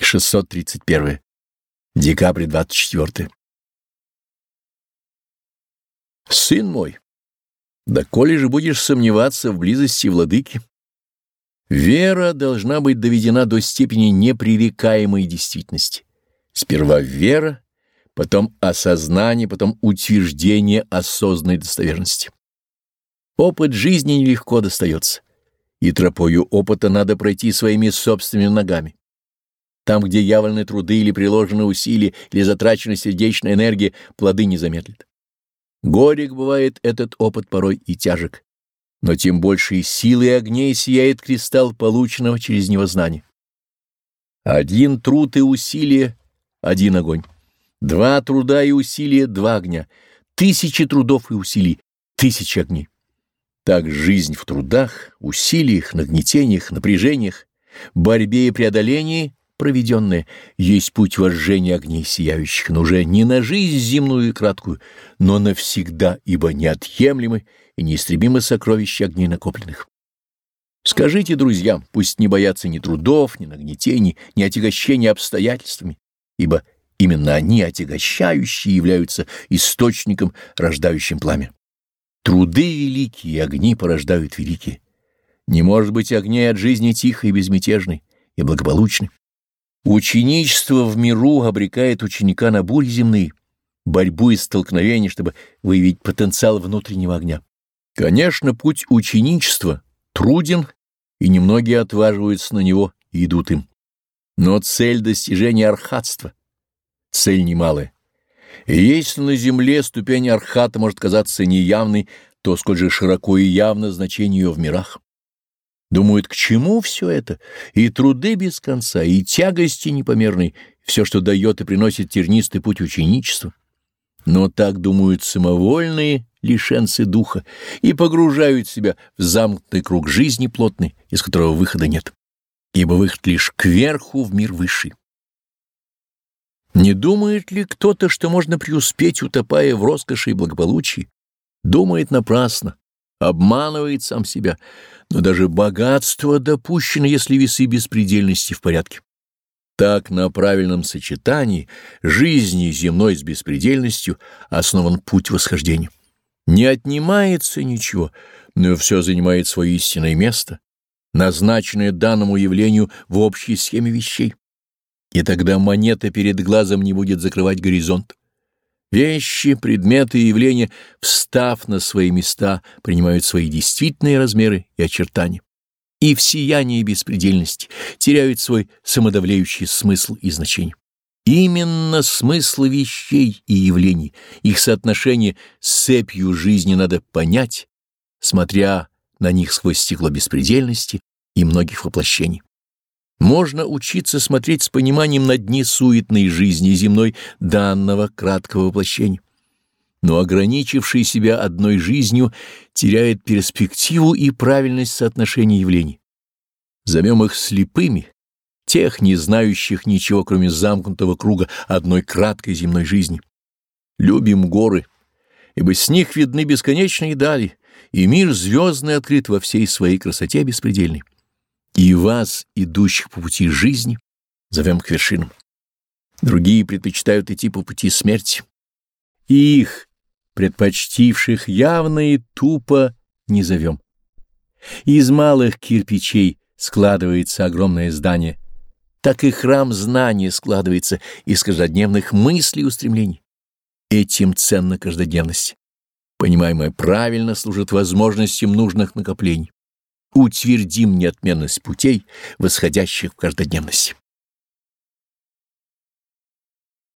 631. Декабрь 24. Сын мой, доколе же будешь сомневаться в близости владыки? Вера должна быть доведена до степени непререкаемой действительности. Сперва вера, потом осознание, потом утверждение осознанной достоверности. Опыт жизни нелегко достается, и тропою опыта надо пройти своими собственными ногами. Там, где явлены труды или приложены усилия, или затрачена сердечная энергия, плоды не замедлят. Горек бывает этот опыт порой и тяжек, но тем больше и силы и огней сияет кристалл полученного через него знания. Один труд и усилие — один огонь. Два труда и усилия — два огня. Тысячи трудов и усилий — тысячи огней. Так жизнь в трудах, усилиях, нагнетениях, напряжениях, борьбе и преодолении проведенное, есть путь вожжения огней сияющих, но уже не на жизнь земную и краткую, но навсегда, ибо неотъемлемы и неистребимы сокровища огней накопленных. Скажите друзьям, пусть не боятся ни трудов, ни нагнетений, ни отягощения обстоятельствами, ибо именно они, отягощающие, являются источником, рождающим пламя. Труды великие, огни порождают великие. Не может быть огней от жизни тихой и безмятежной и благополучной. Ученичество в миру обрекает ученика на бури земные, борьбу и столкновения, чтобы выявить потенциал внутреннего огня. Конечно, путь ученичества труден, и немногие отваживаются на него и идут им. Но цель достижения архатства — цель немалая. И если на земле ступень архата может казаться неявной, то сколь же широко и явно значение ее в мирах. Думают, к чему все это? И труды без конца, и тягости непомерной, все, что дает и приносит тернистый путь ученичества. Но так думают самовольные лишенцы духа и погружают себя в замкнутый круг жизни плотный, из которого выхода нет, ибо выход лишь кверху в мир высший. Не думает ли кто-то, что можно преуспеть, утопая в роскоши и благополучии? Думает напрасно обманывает сам себя, но даже богатство допущено, если весы беспредельности в порядке. Так на правильном сочетании жизни земной с беспредельностью основан путь восхождения. Не отнимается ничего, но все занимает свое истинное место, назначенное данному явлению в общей схеме вещей. И тогда монета перед глазом не будет закрывать горизонт. Вещи, предметы и явления, встав на свои места, принимают свои действительные размеры и очертания. И в сиянии беспредельности теряют свой самодавляющий смысл и значение. Именно смысл вещей и явлений, их соотношение с цепью жизни надо понять, смотря на них сквозь стекло беспредельности и многих воплощений. Можно учиться смотреть с пониманием на дни суетной жизни земной данного краткого воплощения. Но ограничивший себя одной жизнью теряет перспективу и правильность соотношения явлений. Зовем их слепыми, тех, не знающих ничего, кроме замкнутого круга одной краткой земной жизни. Любим горы, ибо с них видны бесконечные дали, и мир звездный открыт во всей своей красоте беспредельной и вас, идущих по пути жизни, зовем к вершинам. Другие предпочитают идти по пути смерти. Их, предпочтивших явно и тупо, не зовем. Из малых кирпичей складывается огромное здание, так и храм знания складывается из каждодневных мыслей и устремлений. Этим ценна каждодневность. Понимаемое правильно служит возможностям нужных накоплений утвердим неотменность путей, восходящих в каждодневности.